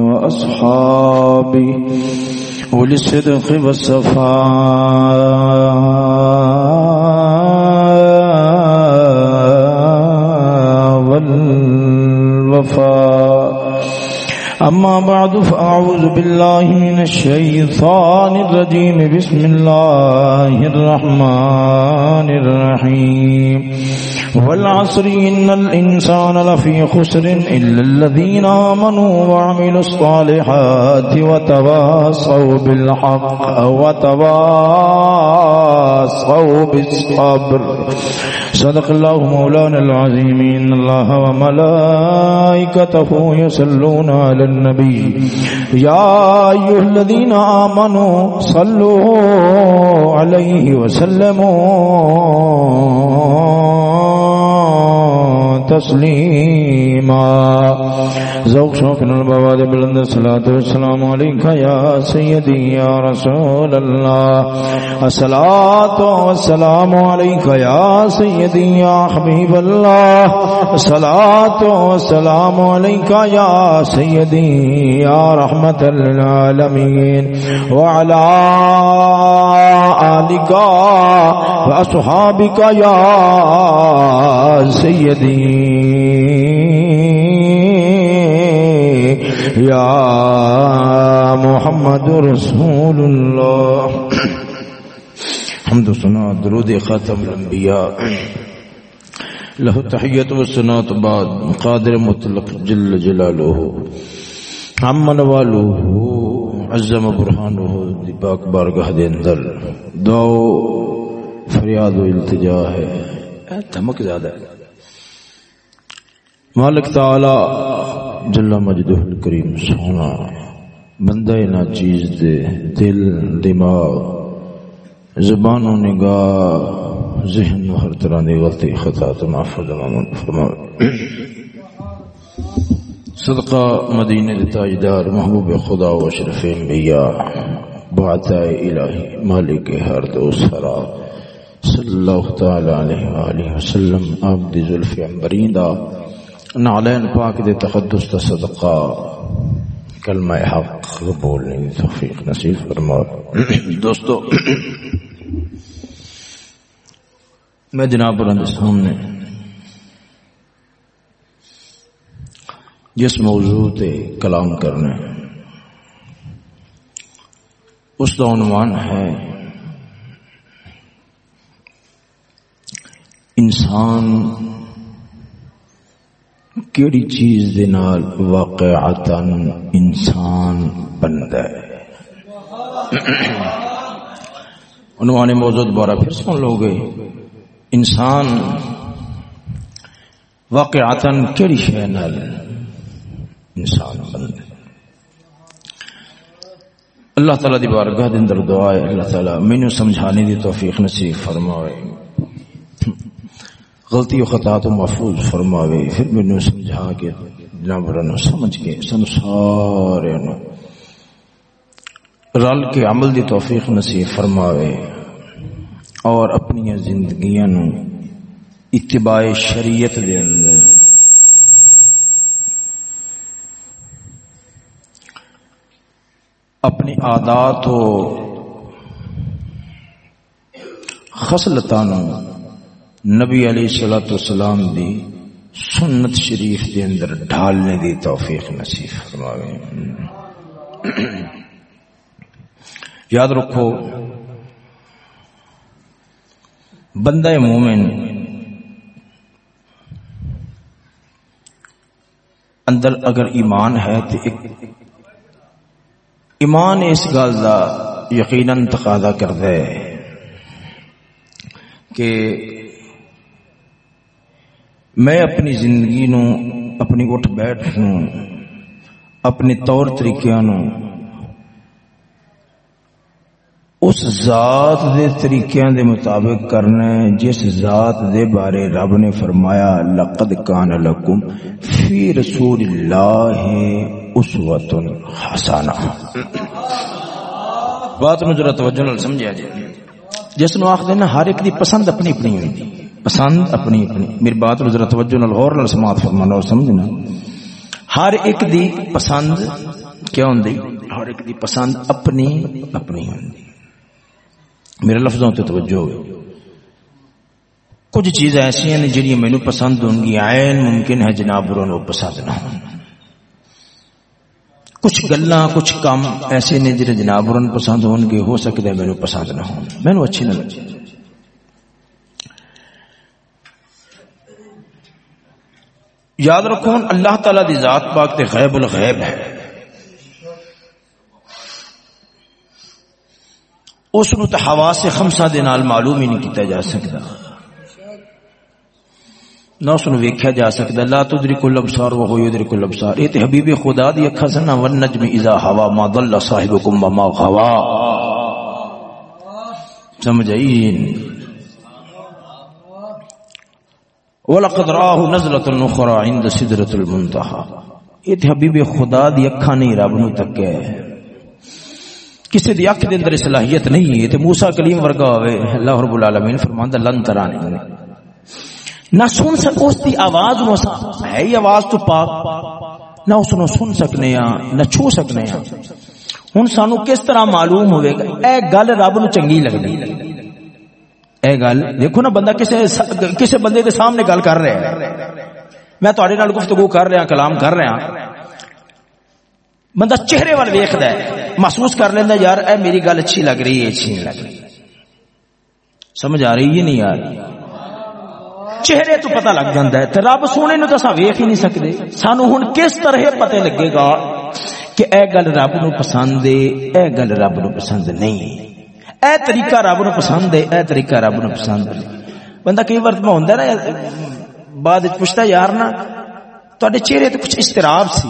وأصحابه وللصدق والصفاء والوفاء. أما بعد، فأعوذ بالله من الشيطان الرجيم. بسم الله الرحمن الرحيم. والعصر، إن الإنسان لفي خسر إلا الذين آمنوا وعملوا الصالحات وتواصوا بالحق وتواصوا بالصبر. صدق الله مولانا العظيم. إن الله وملائكته يسلون على النبي. يا أيها الذين آمنوا صلوا عليه وسلموا. تسلیما. ذوق شوق البواد بلند الصلاة والسلام عليك يا سيدي يا رسول الله. الصلاة والسلام عليك يا سيدي يا حبيب الله. الصلاة والسلام عليك يا سيدي يا رحمة للعالمين. وعلى آلك وأصحابك يا سيدي یا محمد رسول اللہ حمد و سنا درود ختم الانبیاء۔ له تحیت و سنات بعد، قادر مطلق جل جلالہ۔ عمن والوہ عزم برحانہ دی پاک بارگاہ دے اندر دعو فریاد و التجا ہے۔ دھمک زیادہ ہے۔ مالک تعالی جل مجدہ الکریم سونا، بندہ نا چیز دے دل، دماغ زبان و نگاہ، ذہن و ہر طرح دی غلطی خطا تو معفو فرما صدقہ مدینہ تاجدار محبوب خدا و اشرف انبیاء بعتا الہی مالک ہر دو سرا، صلی اللہ تعالی علیہ وآلہ وسلم آپ دی ظلف عمبرین دا نعلین پاک دے تقدس تا صدقہ۔ کلمہ حق قبول توفیق نصیب فرما۔ دوستو، میں جناب بلند سامنے۔ جس موضوع تے کلام کرنے اس کا عنوان ہے انسان کیڑی چیز دے نال واقعتا انسان بندا ہے۔ عنوان موضوع دوبارہ پھر سن لو گے۔ انسان واقعتا کیڑی شے نال انسان بندا اللہ تعالی دی بارگاہ دے اندر دعا ہے، اللہ تعالی مینوں سمجھانے دی توفیق نصیب فرمائے غلطی و خطا تو محفوظ فرماوے۔ پھر مینو سمجھا کے جناب نو سمجھ کے سن سارے نو رل کے عمل دی توفیق نصیب فرماوے۔ اور اپنی زندگیاں نو اتباع شریعت دے اندر اپنی عادات و خصلتاں نبی علیہ الصلوۃ والسلام دی سنت شریف دے اندر ڈھالنے دی توفیق نصیب فرماوے۔ یاد رکھو، بندہ مومن اندر اگر ایمان ہے تو ایک ایمان اس گل کا یقیناً تقاضا کرتا ہے کہ میں اپنی زندگی نو اپنی اٹھ بیٹھ نو اپنے طور طریقے نو اس ذات دے طریقے دے مطابق کرنا ہے، جس ذات دے بارے رب نے فرمایا، لقد کان لکم فی رسول اللہ اسوۃ حسنہ۔ بات میں ذرا توجہ نال سمجھا جائے۔ جس نو آخ دینا ہر ایک دی پسند اپنی اپنی ہوئی۔ پسند اپنی اپنی۔ میری بات ذرا توجہ نال غور نال سماعت فرمانا اور سمجھنا۔ ہر ایک دی پسند کیا ہوں ہر ایک دی پسند اپنی اپنی ہوں میرے لفظوں تے توجہ ہوئے۔ کچھ چیز ایسی ہیں جنہیں مینو پسند ہوں گی۔ عین ممکن ہے جناب وہ پسند نہ ہوں۔ کچھ گلا کچھ کام ایسے نے جنہیں جناب پسند ہون گے، ہو سکتے ہیں مینو پسند نہ ہوں مینو اچھی نہ لگی یاد رکھو اللہ تعالی دی ذات پاک تے غیب الغیب ہے۔ اس نو تے حواس خمسہ دے نال معلوم ہی نہیں کیتا جا سکتا نہ اس نو ویکھیا جا سکتا، لا تدرک الابصار وهو يدرك الابصار۔ اے تے حبیب خدا دی اکھا سنا ون نجم اذا ہوا ما ضل صاحبكم وما غوا۔ سمجھائین ولقد راه نزله اخرى عند سدره المنتهى۔ اے تے حبیب خدا دی اکھا نہیں، رب نو تکے کسی دی اکھ دے اندر صلاحیت نہیں ہے تے موسی کلیم ورگا ہوئے۔ اللہ رب العالمین فرماندا لن ترانی۔ نہ سن سک اس کی آواز ہے ہی آواز تو پاک۔ نہ اس نو سن سکنے ہاں نہ چھو سکنے ہاں۔ ہن سانو کس طرح معلوم ہوئے گا؟ اے گل رب نو چنگی لگدی۔ اے گل، دیکھو نا بندہ کسے کسے بندے دے سامنے گل کر رہا ہے۔ میں تہاڈے نال گفتگو کر رہا، کلام کر رہا۔ بندہ چہرے وال ویکھدا ہے، محسوس کر لیندا یار، اے میری گل اچھی لگ رہی ہے، اچھی نہیں لگ رہی۔ سمجھ آ رہی ہے نہیں آ رہی؟ چہرے تو پتہ لگ جاتا ہے رب سونے نو تو ویخ ہی نہیں سکتے سانو ہوں کس طرح پتہ لگے گا کہ اے گل رب نو پسند ہے، اے گل رب نو پسند نہیں۔ اے طریقہ رب نو پسند ہے، اے طریقہ رب نو پسند نہیں بندہ کئی بار ہوں نا، بعد پوچھتا یار نا تے چہرے تو کچھ استراب سی۔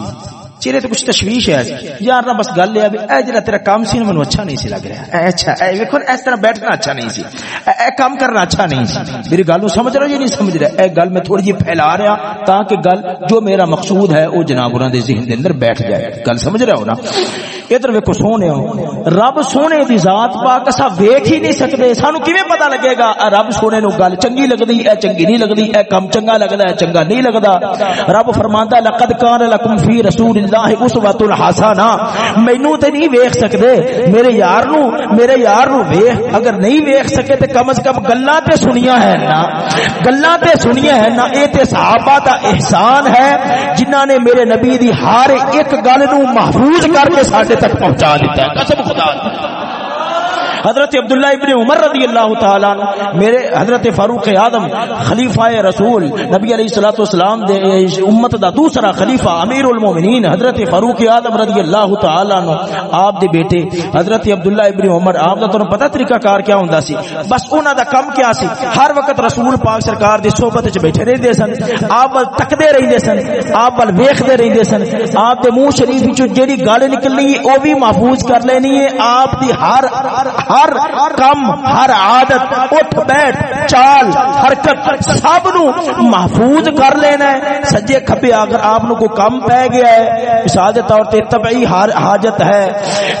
چہرے تے کچھ تشویش ہے۔ یار نہ بس گل ہے اے جڑا تیرا کام سی منو اچھا نہیں سی لگ رہا۔ اے اچھا اے ویکھو اس طرح بیٹھنا اچھا نہیں سی۔ اے کام کرنا اچھا نہیں سی۔ میری گل نو سمجھ رہا جی نہیں سمجھ رہا اے گل میں تھوڑی جی پھیلا رہا تاکہ گل جو میرا مقصود ہے، او جناب انہاں دے ذہن دے اندر بیٹھ جائے۔ گل سمجھ رہا ہو نا؟ ادھر ویکھو سونے رب سونے دی ذات پاک اسا ویکھ ہی نہیں سکدے۔ سانو کیویں پتہ لگے گا؟ رب سونے نو گل چنگی لگدی، اے چنگی نہیں لگدی، اے کم چنگا لگدا ہے چنگا نہیں لگدا۔ رب فرماندا لقد کان لکم فی رسول اللہ اسوۃ الحسنہ مینوں تے نہیں ویکھ سکدے۔ میرے یار نو، میرے یار نو ویکھ۔ اگر نہیں ویکھ سکے تے کم از کم گلاں تے سنیاں ہیں نا۔ گلاں تے سنیاں ہیں نا، اے تے صحابہ دا احسان ہے، جنہاں نے میرے نبی دی ہر ایک گل نو محفوظ کر کے ساڈے تک پہنچا دیتا ہے۔ قسم خدا۔ دی حضرت عبداللہ ابن عمر رضی اللہ تعالی میرے حضرت فاروق اعظم، خلیفہ رسول، نبی علیہ الصلوۃ والسلام دے امت دا دوسرا خلیفہ، امیر المومنین، حضرت فاروق اعظم رضی اللہ تعالی عنہ، آپ دے بیٹے، حضرت عبداللہ ابن عمر، آپ دا تانوں پتہ طریقہ کار کیا ہوندا سی؟ بس انہاں دا کم کیا سی؟ ہر وقت رسول پاک سرکار دی صحبت وچ بیٹھے رہندے سن، آپ ول تکدے رہندے سن، آپ ول ویکھدے رہندے سن، آپ دے منہ شریف وچوں جیڑی گل نکلنی او بھی محفوظ کر لینی ہے، آپ دی ہر ہر کم، ہر عادت، اٹھ، بیٹھ، چال، حرکت، سب نو محفوظ کر لینا ہے۔ سجے کھپے اگر آپ نو کو کم پہ گیا ہے، مثال کے طور پہ طبعی حاجت ہے۔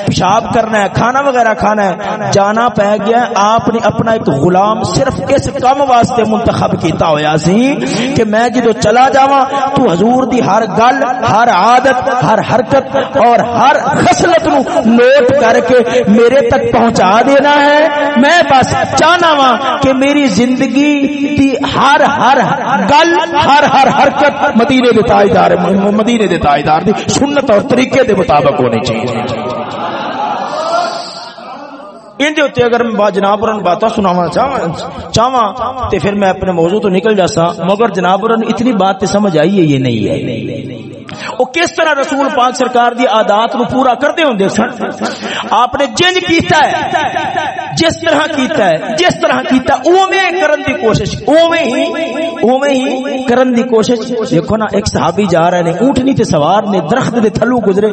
پیشاب کرنا ہے، کھانا وغیرہ کھانا ہے، جانا پہ گیا ہے۔ آپ نے اپنا ایک غلام صرف اس کم واسطے منتخب کیتا ہویا سی کہ میں جدو چلا جاواں، تو حضور دی ہر گل، ہر عادت، ہر حرکت اور ہر خصلت نو نوٹ کر کے میرے تک پہنچا دینا ہے۔ میں بس چاہنا وا کہ میری زندگی دی ہر ہر گل، ہر ہر حرکت مدینے دے تاجدار، مدینے دے تاجدار دی سنت اور طریقے دے مطابق ہونی چاہیے۔ ان دے اگر میں جناب اور باتاں سناواں چاہواں چاہواں تے پھر میں اپنے موضوع تو نکل جاسا مگر جناب اور اتنی بات تے سمجھ آئی ہے یہ نہیں ہے وہ کس طرح رسول پاک سرکار دی عادات نو پورا کرتے ہوندے سن آپ نے جنج کیتا ہے جس طرح کیتا ہے جس طرح کیتا ہے اوویں کرن دی کوشش اوویں ہی اوویں ہی کرن دی کوشش دیکھو نا ایک صحابی جا رہے نے اونٹنی تے سوار نے درخت دے تھلو گزرے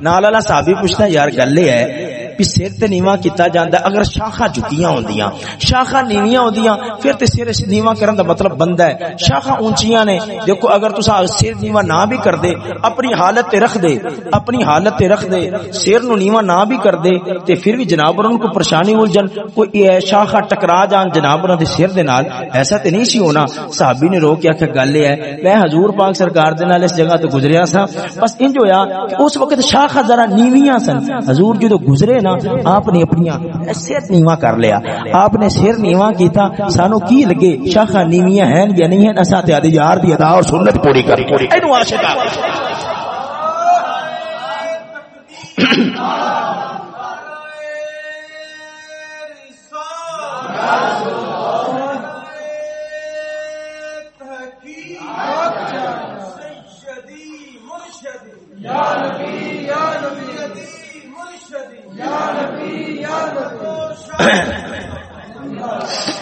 نال والا صحابی پوچھتا یار گل ہے بھی سر تے نیواں کیتا جاندا اگر شاخا جھکیاں ہوندیاں شاخا نیویاں ہوندیاں، پھر تے سر نیواں کرن دا مطلب بندا ہے۔ شاخا اونچیاں نے، دیکھو اگر تسا سر نیواں نہ بھی کر دے، اپنی حالت تے رکھ دے، اپنی حالت تے رکھ دے، سر نو نیواں نہ بھی کر دے، تے پھر بھی جناب ان کو پریشانی ہو جن کوئی شاخا ٹکرا جان جناب دے سر دے نال، ایسا تے نہیں سی ہونا۔ صحابی نے رو کے آخیا گل ہے، میں حضور پاک سرکار دے نال اس جگہ تو گزریا سا بس انج ہویا کہ اس وقت شاخا ذرا نیویاں سن۔ حضور جدو گزرے نا، آپ نے اپنی سر نیواں کر لیا۔ آپ نے سر نیواں کیتا، سانو کی لگے؟ شاخا نیویاں ہیں یا نہیں ہیں؟ اساں تے یار دی ادا اور سنت پوری کر۔ اینو عاشق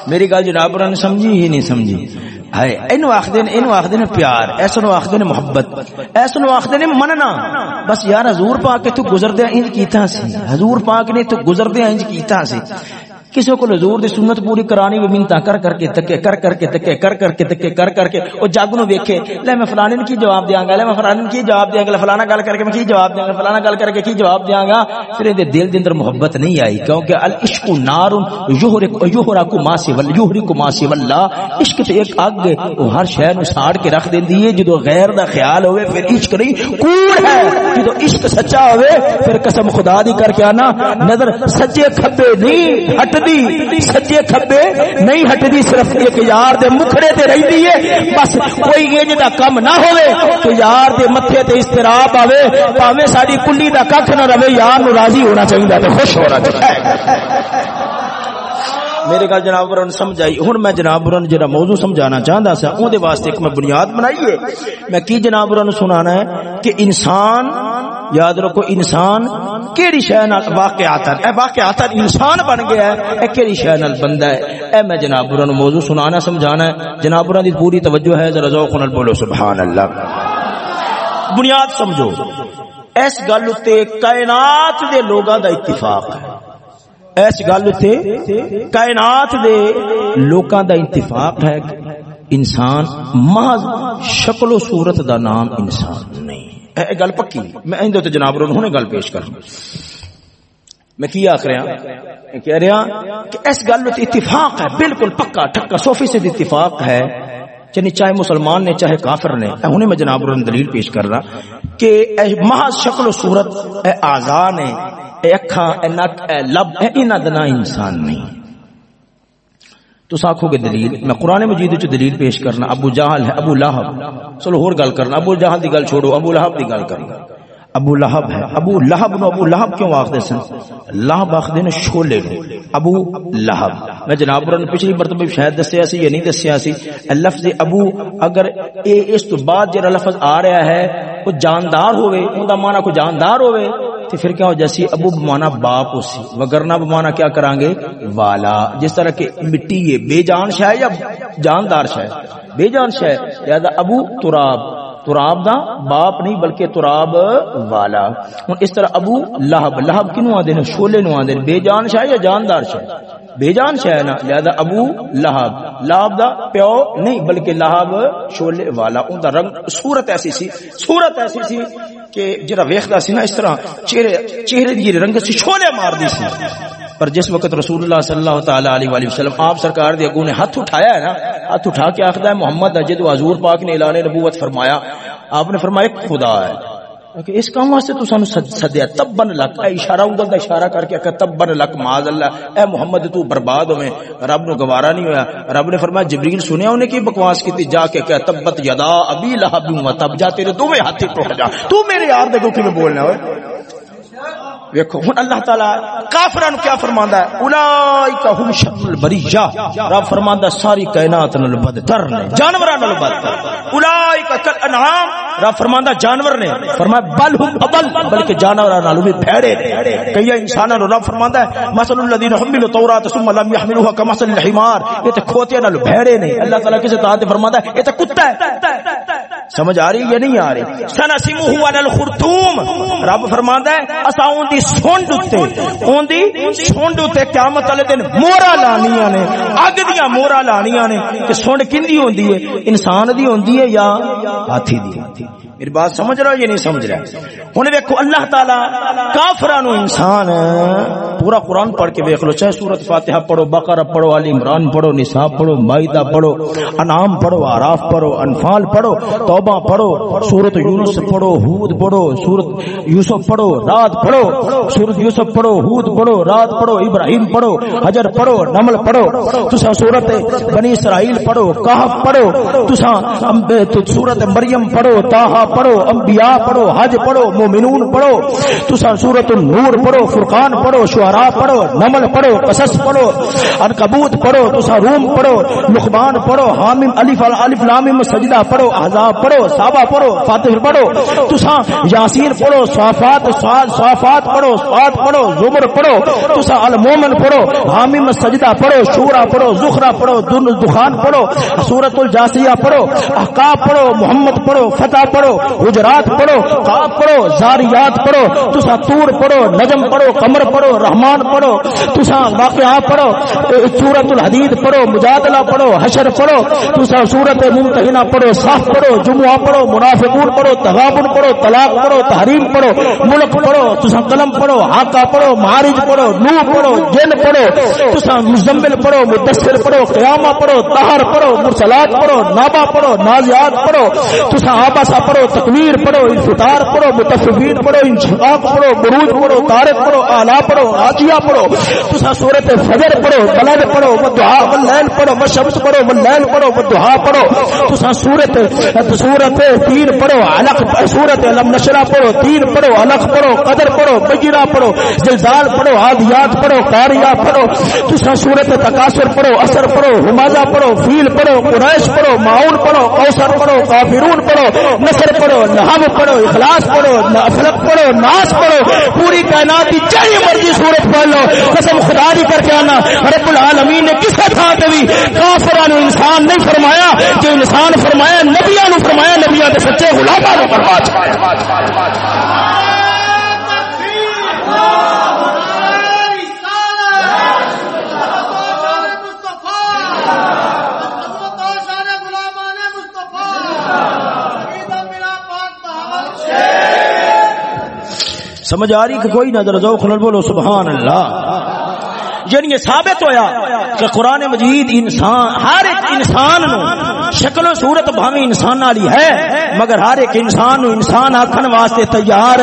میری گل جناب نے سمجھی ہی نہیں، سمجھی۔ ہائے اینو آخدے نے اینو آخدے نے پیار، ایسا نو آخدے نے محبت، ایسا نو آخدے نے مننا۔ بس یار، حضور پاک کے تو گزردے انج کیتا سی، حضور پاک نے تو گزردے انج کیتا سی۔ کسی کو حضور دی سنت پوری کرانی بھی منتا کر کر کے تکے، کر کر کے تکے، کر کر کے تکے، کر کر کے۔ او جگ نو ویکھے، لے میں فلانے کی جواب دیاں گا، لے میں فلانے کی جواب دیاں گا فلانا گل کر کے میں کی جواب دیاں گا، فلانا گل کر کے کی جواب دیاں گا۔ پھر دے دل دے اندر محبت نہیں آئی، کیونکہ العشق نار یحرق یحرق ما سی ول یحرق ما سی والله عشق تے ایک اگ او ہر شے نو ساڑ کے رکھ دیندی ہے۔ جدو غیر دا خیال ہوے پھر عشق نہیں کوڑ ہے؟ جدو عشق سچا ہوے پھر قسم خدا سجے کھبے نہیں ہٹ ہٹدی، سجے کھبے نہیں ہٹدی، صرف ایک یار دے مکھڑے تے رہندی ہے۔ بس کوئی انج دا کم نہ ہوے تو یار دے متھے تے استراب آوے۔ پاویں ساڈی کلی دا ککھ نہ رہے یار نو راضی ہونا چاہیے تے خوش ہونا چاہیے میرے گل جناب برن سمجھائی ہن میں جناب برن جڑا موضوع سمجھانا چاہندا سا اون دے واسطے ایک میں بنیاد بنائی ہے۔ میں کی جناب برن سنانا ہے کہ انسان یاد رکھو، انسان کیڑی شے نال واقعات اے واقعات انسان بن گیا ہے، اے کیڑی شے نال بندہ ہے؟ اے میں جناب برن موضوع سنانا، سمجھانا ہے۔ جناب برن دی پوری توجہ ہے، ذرا ذوق نال بولو سبحان اللہ بنیاد سمجھو، اس گل تے کائنات دے لوگاں دا اتفاق ہے۔ اس گل تے کائنات دے لوکاں دا اتفاق ہے، انسان محض شکل و صورت دا نام انسان نہیں۔ اے گل پکی۔ میں اندے تے جناب رو گل پیش کر میں کیا آخ رہا ہاں؟ کہہ رہا کہ اس گل اتفاق ہے، بالکل پکا ٹکا سو فیصد اتفاق ہے۔ یعنی چاہے مسلمان نے، چاہے کافر نے انہیں میں جناب دلیل پیش کر رہا کہ اے محض شکل و صورت، اے آزان ہے اے اکھاں، اے نک، اے لب، اے انہاں دنا انسان نہیں۔ تو ساکھو گے دلیل، میں قرآن مجید وچ دلیل پیش کرنا، ابو جہل ہے، ابو لہب۔ چلو ہور گل کرنا، ابو جہل دی گل چھوڑو، ابو لہب دی گل کرنا۔ ابو لہب ہے، ابو لہب نو ابو لہب کیوں آخدے سن؟ لہب آخدے نے شولے نو، ابو لہب۔ میں جناب رن پچھلی مرتبہ شاید دسیا سی یا نہیں دسیا سی، لفظ ابو اگر اے اس تو بعد جڑا لفظ آ رہا ہے، وہ جاندار ہوئے اون دا معنی کو جاندار ہوئے تو پھر کیا ہو، جیسی ابو بمانا باپ اسی وگرنا بمانا کیا کران گے؟ والا۔ جس طرح کہ مٹی یہ بے جان شاہ یا جاندار شاہ بے جان شاہ لہذا ابو تراب۔ تراب دا باپ نہیں، بلکہ تراب والا۔ ہوں، اس طرح ابو لہب۔ لہب کنو آدھے نے شولے نو آدھے بے جان شاہ یا جاندار شاہ بے جان نا، لہذا ابو لہب۔ لہب دا پیو نہیں، بلکہ لہب شولے والا۔ ان دا رنگ صورت ایسی سی، صورت ایسی سی کہ جرا ویخدا سی نا، اس طرح چہرے چہرے دی رنگ سی چھولے مار دی سی۔ پر جس وقت رسول اللہ صلی اللہ تعالی علیہ وآلہ وسلم آپ سرکار دی اگوں نے ہاتھ اٹھایا ہے نا ہاتھ اٹھا کے آخدا ہے، محمد جد حضور پاک نے اعلان نبوت فرمایا، آپ نے فرمایا خدا ہے۔ کہ اس کام واسطے تو سانو سدیا تبن لک۔ اے اشارہ اونگل دا اشارہ کر کے کہ تبن لک معاذ اللہ۔ اے محمد، تو برباد ہوے رب نو گوارا نہیں ہویا۔ رب نے فرمایا جبرائیل سنیا انہیں کی بکواس کیتی؟ جا کے کہ تبت یدا ابی لہب و تب، جا تیرے دوویں ہاتھ ٹوٹ جا۔ تو میرے یار دے کو کیویں بولنا ہوئے ویکھو، ہن اللہ تعالی کافراں کیا فرماندا ہے؟ اولائک هم شر البریہ رب فرماندا ساری کائنات نال بدتر نے، جانوراں نال بدتر۔ اولائک کل انعام رب فرماندا جانور نے۔ فرمایا، بل هم ابل، بلکہ جانوراں نال بھی بھڑے نے۔ کئی انساناں نو رب فرماندا ہے، مثل الذين حملوا التوراۃ ثم لم يحملوها كمثل الحمار۔ یہ تے کھوتیاں نال بھڑے نے۔ اللہ تعالی کسے ذات فرماندا ہے، یہ تے کتا ہے۔ سمجھ آ رہی یا نہیں آ رہی؟ سنا سنسمہ علی الخرطوم۔ رب فرماندا ہے اسا اون دی سونڈ تے اون دی سونڈ تے قیامت والے دن مورا لانیاں نے اگ دیاں مورا لانیاں نے کہ سونڈ کیندی ہوندی ہے انسان دی ہوندی ہے یا ہاتھی دی میری بات سمجھ رہا ہو یا نہیں سمجھ رہا ہوں دیکھو، اللہ تعالی کافران انسان پورا قرآن پڑھ کے دیکھ لو، چاہے سورت فاتحہ پڑھو، بقرہ پڑھو علی عمران پڑھو نصاب پڑھو معدہ پڑھو، انعام پڑھو آراف پڑھو، انفال پڑھو، توبہ پڑھو، سورت یونس پڑھو، ہود پڑھو، سورت یوسف پڑھو، رات پڑھو، سورت یوسف پڑھو، ہود پڑھو، رات پڑھو، ابراہیم پڑھو، حجر پڑھو، نمل پڑھو تسا سورت بنی اسرائیل پڑھو، کہف پڑھو تسا سورت مریم پڑھو تاہا پڑھو، انبیاء پڑھو، حج پڑھو، مومنون پڑھو تسا سورت النور پڑھو، فرقان پڑھو، شعراء پڑھو، نمل پڑھو، قصص پڑھو، عنکبوت پڑھو تسا روم پڑھو، لقمان پڑھو، حامیم الف الف لام سجدہ پڑھو، احزاب پڑھو، صحابہ پڑھو، فاتح پڑھو تسا یاسین پڑھو صافات صافات پڑھو صاد پڑھو، زمر پڑھو تسا المومن پڑھو، حامیم سجدہ پڑھو، شورا پڑھو، زخرا پڑھو، دن دخان پڑھو سورت الجاسیہ پڑھو، احقاب پڑھو، محمد پڑھو، فتح پڑھو حجرات پڑھو قاف پڑھو، زاریات پڑھو تسا تور پڑھو، نجم پڑھو، قمر پڑھو، رحمان پڑھو تسا واقعات پڑھو سورت الحدید پڑھو، مجادلہ پڑھو، حشر پڑھو تسا سورت ممتحنہ پڑھو صاف پڑھو، جمعہ پڑھو، منافقون پڑھو، تغابن پڑھو، طلاق پڑھو، تحریم پڑھو، ملک پڑھو تسا قلم پڑھو، حاقہ پڑھو، معارج پڑھو نو پڑھو، جن پڑھو تسا مزمل پڑھو، مدثر پڑھو، قیامہ پڑھو تہر پڑھو، مرسلات پڑھو نابا پڑھو، نازیات پڑھو تسا آباسا پڑھو تکویر پڑھو انفتار پڑھو متصفین پڑھو، انشقاق پڑھو، بروج پڑھو تارق پڑھو، آلہ پڑھو آجیہ پڑھو۔ تسا سورت فجر پڑھو، بلد پڑھو ودعا واللیل پڑھو وشمس پڑھو واللیل پڑھو ودعا پڑھو۔ تسا سورت سورت تیر پڑھو، علق سورت علم نشرہ پڑھو تیر پڑھو، علق پڑھو، قدر پڑھو، بجرہ پڑھو، زلزال پڑھو، عادیات پڑھو، قاریہ پڑھو۔ تسا سورت تکاثر پڑھو، اثر پڑھو حمازہ پڑھو، فیل پڑھو، قریش پڑھو معون پڑھو قوسر پڑھو، کافرون پڑھو، نصر پڑھو نحب پڑھو، اخلاص پڑھو افلق پڑھو ناس پڑھو، پوری کائنات کی چاہیے مرضی صورت پڑھ لو، قسم خدا دی کر کے آنا، رب العالمین نے کس تھا کہ بھی کافران انسان نہیں فرمایا، جو انسان فرمایا، نبیاں نو فرمایا، نبیاں دے سچے غلاماں نو فرمایا۔ سمجھ آ رہی کہ کوئی نظر جو خلل بولو، سبحان اللہ۔ یعنی یہ ثابت ہویا کہ قرآن مجید انسان، ہر ایک انسان نو شکل و صورت بھاویں انسان والی ہے، مگر ہر ایک انسان نو انسان آکھن واسطے تیار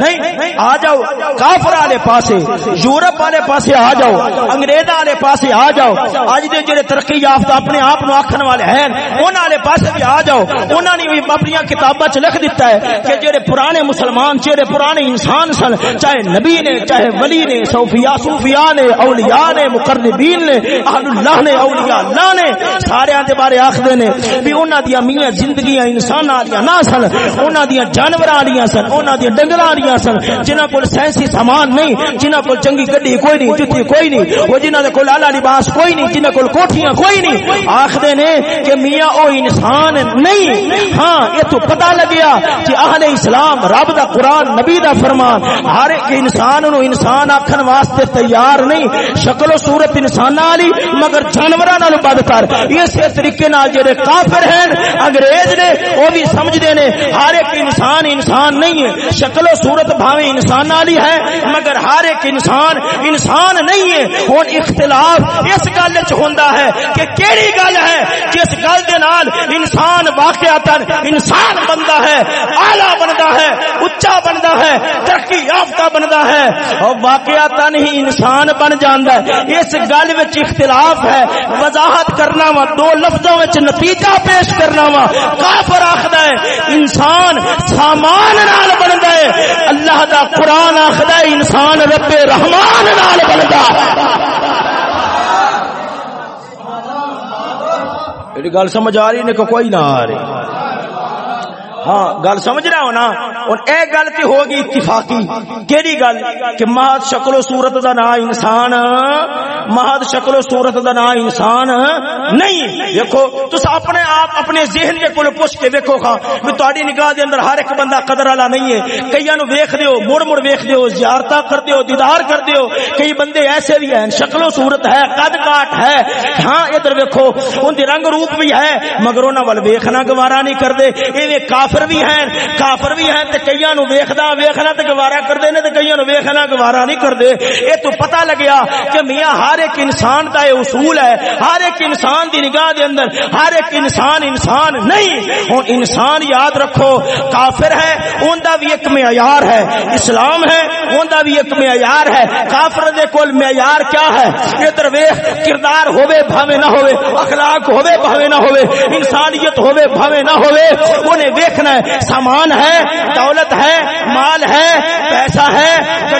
نہیں، آ جاؤ، کافر والے پاسے، یورپ والے پاسے آ جاؤ انگریز والے پاسے آ جاؤ اج دے جڑے ترقی یافتہ اپنے آپ نو آکھن والے ہیں، انہاں والے پاسے بھی آ جاؤ، انہاں نے بھی اپنی کتاباں چ لکھ دیتا ہے کہ جڑے پرانے مسلمان، جڑے پرانے انسان سن، چاہے نبی نے، چاہے ولی نے، صوفیاء صوفیاء نے، اولیاء نے، مقربین نے، اہل اللہ نے، اولیاء اللہ نے، سارے دے بارے آکھدے نے بھی انہاں دی میاں زندگیاں انسان والیاں نہ سن، انہاں دی جانور والیاں سن، انہاں دی ڈنگر والیاں سن۔ جنہاں کول سائنسی سامان نہیں، جنہاں کول چنگی گڈی کوئی نہیں جُتی کوئی نہیں، وہ جنہاں دے کول اعلی لباس کوئی نہیں، جنہاں کول کوٹھیاں کوئی نہیں۔ آکھدے نے کہ میاں او انسان نہیں۔ ہاں یہ تو پتہ لگیا کہ اہل اسلام رب دا قرآن، نبی دا فرمان۔ ہر ایک انسان نو انسان آکھن واسطے تیار نہیں۔ شکل و صورت انسان والی، مگر جانوراں نال بدتر۔ اسی طریقے نال جڑے کافر ہیں، انگریز نے، وہ بھی سمجھدے نے، ہر ایک انسان انسان نہیں ہے۔ شکل و صورت بھاویں انسان والی ہے، مگر ہر ایک انسان انسان نہیں ہے۔ ہن اختلاف اس گل وچ ہوندا ہے کہ کیڑی گل ہے جس گل دے نال انسان واقعتا انسان بندا ہے، اعلی بندا ہے، اونچا بندا ہے، ترقی یافتہ بندا ہے۔ اور واقعتا نہیں انسان بن جاندا ہے۔ اس گل وچ اختلاف ہے۔ وضاحت کرنا وا، دو لفظوں وچ نتیجہ پیش کرنا وا۔ کافر آخدا ہے، انسان سامان نال بندا ہے۔ اللہ دا قرآن آخر انسان رب رحمان نال بنتا. گل سمجھ آ رہی نے کہ کوئی نہ آ رہی۔ ہاں گل سمجھ رہا ہو نا؟ اور اے گل تے ہوگی اتفاقی۔ کیڑی گل؟ کہ مہد شکل و صورت دا نا انسان، مہد شکل و صورت دا نا انسان نہیں۔ دیکھو، تس اپنے آپ، اپنے ذہن کے کول پوچھ کے دیکھو خا کہ تہاڈی نگاہ دے اندر ہر ایک بندہ قدر والا نہیں ہے۔ کئیاں نو ویکھ دیو، مڑ مڑ ویکھ دیو، زیارتاں کر دیو، دیدار کر دیو۔ کئی بندے ایسے بھی ہیں، شکل و صورت ہے، قد کاٹ ہے۔ ہاں ادھر ویکھو، ان دی رنگ روپ بھی ہے، مگر انہاں ول ویکھنا گوارا نہیں کردے۔ ایویں کافر کافر بھی ہیں، کافر بھی ہیں تے کئیاں نو ویکھدا، ویکھنا تے گوارا کردے نے تے کئیاں نو ویکھنا گوارا نہیں کردے۔ اے تو پتہ لگیا کہ میاں ہر ایک انسان دا اے اصول ہے۔ ہر ایک انسان دی نگاہ دے اندر ہر ایک انسان انسان نہیں۔ ہن انسان یاد رکھو، کافر ہے، اون دا بھی ایک معیار ہے۔ اسلام ہے، اون دا بھی ایک معیار ہے۔ کافر دے کول معیار کیا ہے؟ ادھر ویکھ، کردار ہوے بھاوے نہ ہوے اخلاق ہوے بھاوے نہ ہوے انسانیت ہوے بھاوے نہ ہوے انہیں ویکھنا ہے سامان ہے دولت ہے مال ہے پیسہ ہے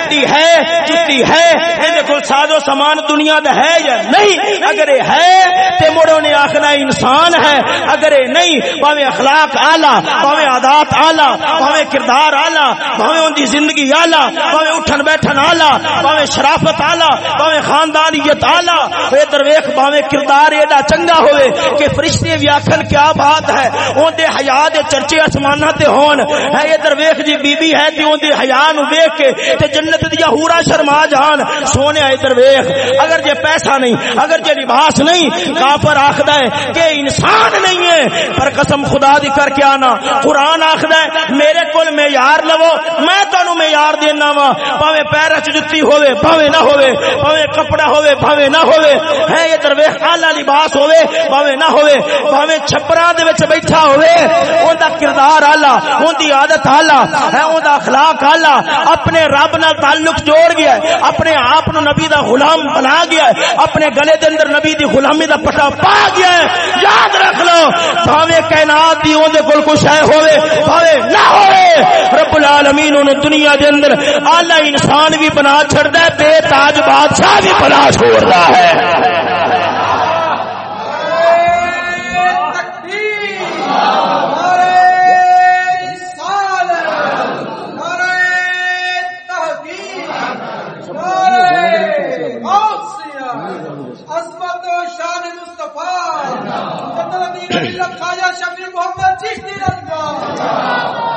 گڈی ہے چٹی ہے۔ اندے کول ساز و سامان دنیا دا ہے یا نہیں؟ اگر یہ ہے تے مڑوں نے آخنا انسان ہے۔ اگر یہ نہیں پاوے اخلاق آلہ پاوے عادات آلہ پاوے کردار آلہ پاوے ان دی زندگی آلہ پاوے اٹھن بیٹھن آلہ پاوے شرافت آلہ پاوے خاندانیت آلہ اے درویش پاوے کردار ایڈا چنگا ہوئے کہ فرشتے بھی آخر کیا بات ہے؟ اون دے حیا دے چرچے آسماناں تے ہون۔ ہے اے درویش جی، دی بی بی ہے تے اون دے حیا نو ویکھ کے تے جنت جنت دیا حورا شرما جان۔ سونے اے درویش اگر جے پیسہ نہیں، اگر جے لباس نہیں، کافر آخدا ہے کہ انسان نہیں ہے۔ پر قسم خدا دی کر کے آنا۔ قرآن آخدا ہے، میرے کول معیار لو، میں تانوں معیار دینا وا۔ پاوے پیر وچ جُتی ہوے پاوے نہ ہوے پاوے کپڑا ہوے پاوے نہ ہوے ہے یہ درویش اعلی لباس ہوے پاوے نہ ہوے پاوے چھپراں دے وچ بیٹھا ہوے اون کردار اعلی اوندی عادت اعلی ہے اون اخلاق اعلی اپنے رب نال تعلق جوڑ گیا ہے، اپنے آپ نبی دا غلام بنا گیا ہے، اپنے گلے دے اندر نبی دی غلامی دا پٹا پا گیا ہے۔ یاد رکھ لو، بھاوے کائنات دی اون دے کول کچھ ہے ہوے بھاوے نہ ہوے رب العالمین اون دنیا دے اندر اعلی انسان بھی بنا چھڑدا ہے، بے تاج بادشاہ بھی بنا چھوڑدا ہے۔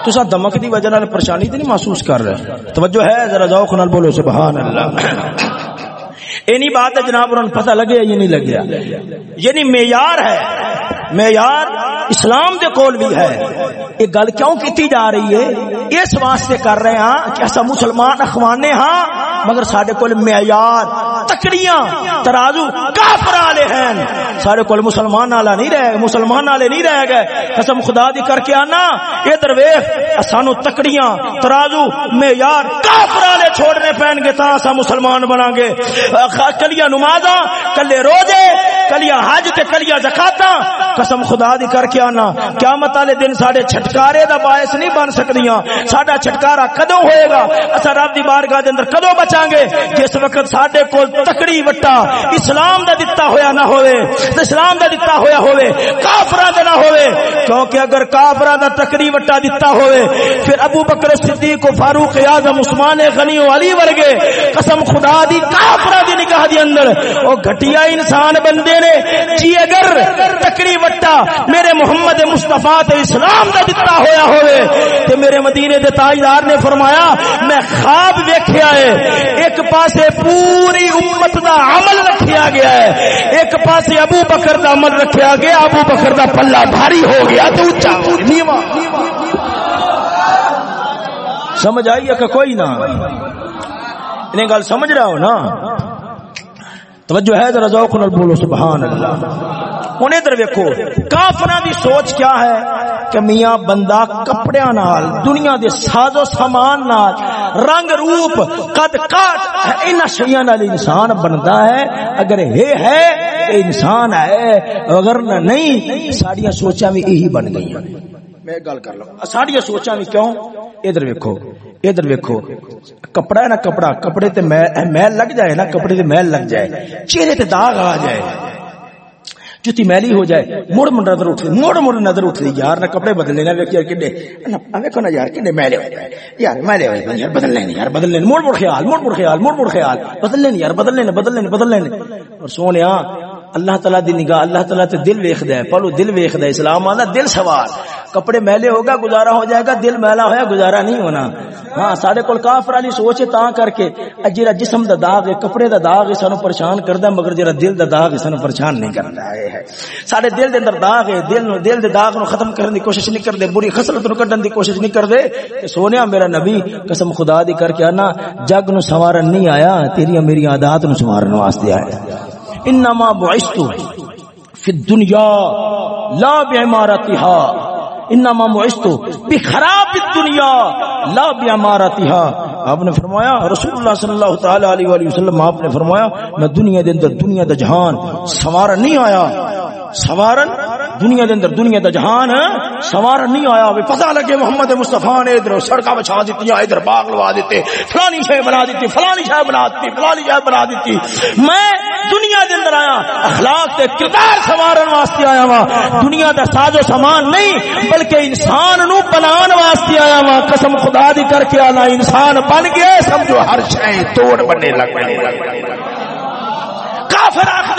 تسا دمک دی وجہ نال پریشانی تے نہیں محسوس کر رہے؟ توجہ ہے، ذرا ذوق نال بولو، سبحان اللہ۔ اینی بات ہے جناب انہوں پتہ لگے یا نہیں لگیا یعنی معیار ہے، معیار اسلام دے کول بھی ہے۔ یہ گل کیوں کیتی جا رہی ہے؟ اس واسطے کر رہے ہاں کہ ایسا مسلمان اخوانے ہاں مگر ساڈے کول معیار تکڑیاں ترازو کافر والے ہیں۔ سارے کول مسلمان والا نہیں رہ مسلمان والے نہیں رہ گئے۔ قسم خدا دی کر کے آنا یہ درویش سانو تکڑیاں، ترازو معیار کافر والے چھوڑنے پہن گے تا اسا مسلمان بنا گے۔ کلیا نمازاں، کلے روزے، کلیا حج تے کلیا زکاتاں۔ قسم خدا دی کر کے آنا، قیامت والے دن ساڈے چھٹکارے دا باعث نہیں بن سکدیاں۔ ساڈا چھٹکارا کدوں ہوئے گا؟ اسا رب دی بارگاہ دے اندر کدوں بچاں گے؟ جس وقت ساڈے کول تکڑی وٹا، اسلام دا دتا ہویا نہ ہوئے، اسلام دا دتا ہویا ہوئے، کافراں دا نہ ہوئے۔ کیونکہ اگر کافراں دا تکڑی وٹا دتا ہوئے، پھر ابو بکر صدیق و فاروق اعظم، عثمان غنی و علی ورگے، قسم خدا دی کافراں دی نگاہ دی اندر، او گھٹیا انسان بندے نے جی اگر تکڑی وٹا میرے محمد مصطفیٰ تے اسلام دا دتا ہویا ہوئے۔ تے میرے مدینے دے تاجدار نے فرمایا، میں خواب دیکھیا ہے، ایک پاسے پوری امت دا عمل رکھیا گیا ہے، ایک پاسے ابو بکر دا عمل رکھیا گیا، ابو بکر دا پلہ بھاری ہو گیا تو اونچا نیواں سمجھ آئی ہے کہ کوئی نہ؟ انہیں گل سمجھ رہا ہو نا؟ توجہ ہے، ذرا ذوق نال بولو، سبحان اللہ۔ ہن ادھر ویکھو، کافراں دی سوچ کیا ہے؟ کہ میاں بندہ کپڑیاں نال، دنیا دے ساز و سامان نال، رنگ روپ، قد کاٹ انہاں شیاں نال انسان بندا ہے۔ اگر یہ ہے کہ انسان ہے، اگر نہیں ساڈیاں سوچاں بھی یہی بن گئیاں میں گل کر لوں۔ ساڈیاں سوچاں بھی کیوں؟ ادھر ویکھو ادھر ویکھو۔ کپڑا ہے نا کپڑا، کپڑے تے میل لگ جائے نا، کپڑے تے میل لگ جائے۔ چہرے تے داغ آ جائے۔ جتی میلی ہو جائے، مڑ مڑ نظر اٹھ مڑ مڑ نظر اٹھ یار، نہ کپڑے بدلنے نہ ویکھ یار، کڈے؟ ویکھو نا یار، کڈے؟ میلے ہو جائے۔ یار، میلے ہو جائے، یار بدل لینے یار بدل لینے مڑ مڑ خیال، مڑ مڑ خیال، مڑ مڑ خیال بدل لینے یار بدل لینے بدل لینے بدل لینے اور سونیا اللہ تعالی دی نگاہ، اللہ تعالی تے دل ویکھدا ہے، پلو دل ویکھدا ہے، اسلام آندا دل سوار۔ کپڑے میلے ہوگا، گزارا ہو جائے گا، دل میلا ہویا، گزارا نہیں ہونا۔ ہاں ساڈے کول کافر والی سوچ ہے تاں کر کے جڑا جسم دا داغ ہے، کپڑے دا داغ ہے، سانو پریشان کردا مگر جڑا دل دا داغ ہے، سانو پریشان نہیں کردا ہے۔ ساڈے دل دے اندر داغ ہے، دل دل دے داغ نو ختم کرنے دی کوشش نہیں کردے بری خصلت نو کڈن دی کوشش نہیں کردے تے سونیا میرا نبی، قسم خدا دی کر کے انا جگ نو سوارن نہیں آیا تیری میری عادات نو سوارن واسطے آیا۔ انما بعثت فی الدنیا لا بعمارتها انما بعثت بخراب الدنیا لا بعمارتها آپ نے فرمایا رسول اللہ صلی اللہ تعالی علیہ وآلہ وسلم آپ نے فرمایا، میں دنیا دے اندر دنیا دا جہان سوارن نہیں آیا۔ سوارن دنیا دے اندر دنیا دا جہان ہاں؟ سوار نہیں آیا وی پتہ لگے محمد مصطفی نے ادھر سڑکاں بچھا دتی ادھر باغ لوا دیتے۔ فلانی شے بنا دیتی، فلانی شے بنا دیتی، فلانی شے بنا دیتی۔ میں دنیا دے اندر آیا، اخلاق تے کردار سوارن واسطے آیا وا دنیا دا ساز و سامان نہیں، بلکہ انسان نو بنان واسطے آیا وا قسم خدا دی کر کے آنا، انسان بن گیا سمجھو ہر شے توڑ بننے لگ پے کافر آخدا ہے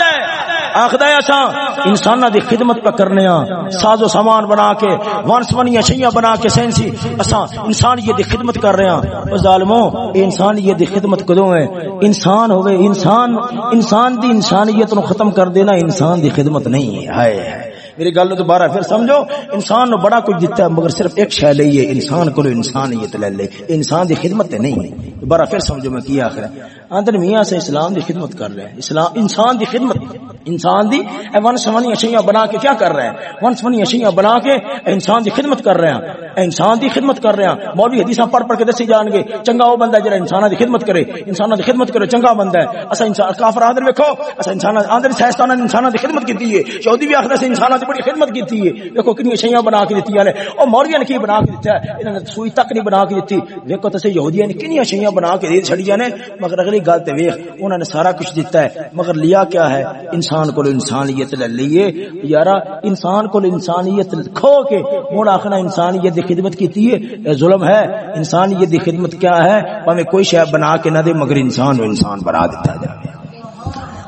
آخدا ہے اساں انساناں دی خدمت پہ کرنے ہاں۔ ساز و سامان بنا کے وانس ونیاں شیاں بنا کے سینسی اساں انسانیت دی خدمت کر رہے ہاں۔ او ظالمو انسانیت دی خدمت کدوں ہے؟ انسان ہوئے انسان۔ انسان دی انسانیت نو ختم کر دینا انسان دی خدمت نہیں ہے۔ ہائے۔ میری گل دوبارہ پھر سمجھو، انسان نو بڑا کچھ دیتا ہے، مگر صرف ایک شے لئیے انسان کو انسانیت لے لے۔ انسان دی خدمت نہیں۔ دوبارہ پھر سمجھو میں کیا آخر اندر میاں سے اسلام دی خدمت کر رہے ہیں۔ اسلام، انسان دی خدمت۔ انسان دی، اے ون سونی اشیاء بنا کے کیا کر رہے ہیں؟ ون سونی اشیاء بنا کے انسان دی خدمت کر رہے ہیں۔ انسان دی خدمت کر رہے ہیں۔ مولوی حدیث پڑھ پڑھ کے دسی جان گے، چنگا وہ بندہ جڑا انسان دی خدمت کرے۔ انسان دی خدمت کرے، چنگا بندہ ہے۔ اسا انسان، کافر آدر ویکھو اسا انسان آدر سائنسدان انسان دی خدمت کیتی ہے۔ یہودی بھی آخر سے انسان دی بڑی خدمت کیتی ہے دیکھو کنی اشیاء بنا کے دتی نے او مولوی نے کی بنا کے دتا ہے۔ انہاں نے سوئی تک نہیں بنا کے دتی دیکھو تے یہودیاں نے کنی اشیاء بنا کے دے چھڑیاں نے۔ مگر اگلی گل تے ویکھ، انہوں نے سارا کچھ دیتا ہے۔ مگر لیا کیا ہے؟ انسان کو انسانیت لے لیے۔ یارا، انسان کو انسانیت کھو کے ہوں آخنا انسانیت دی خدمت کی ہے۔ اے ظلم ہے۔ انسانیت دی خدمت کیا ہے؟ پاوے کوئی شے بنا کے نہ دے، مگر انسان و انسان بنا دیتا جائے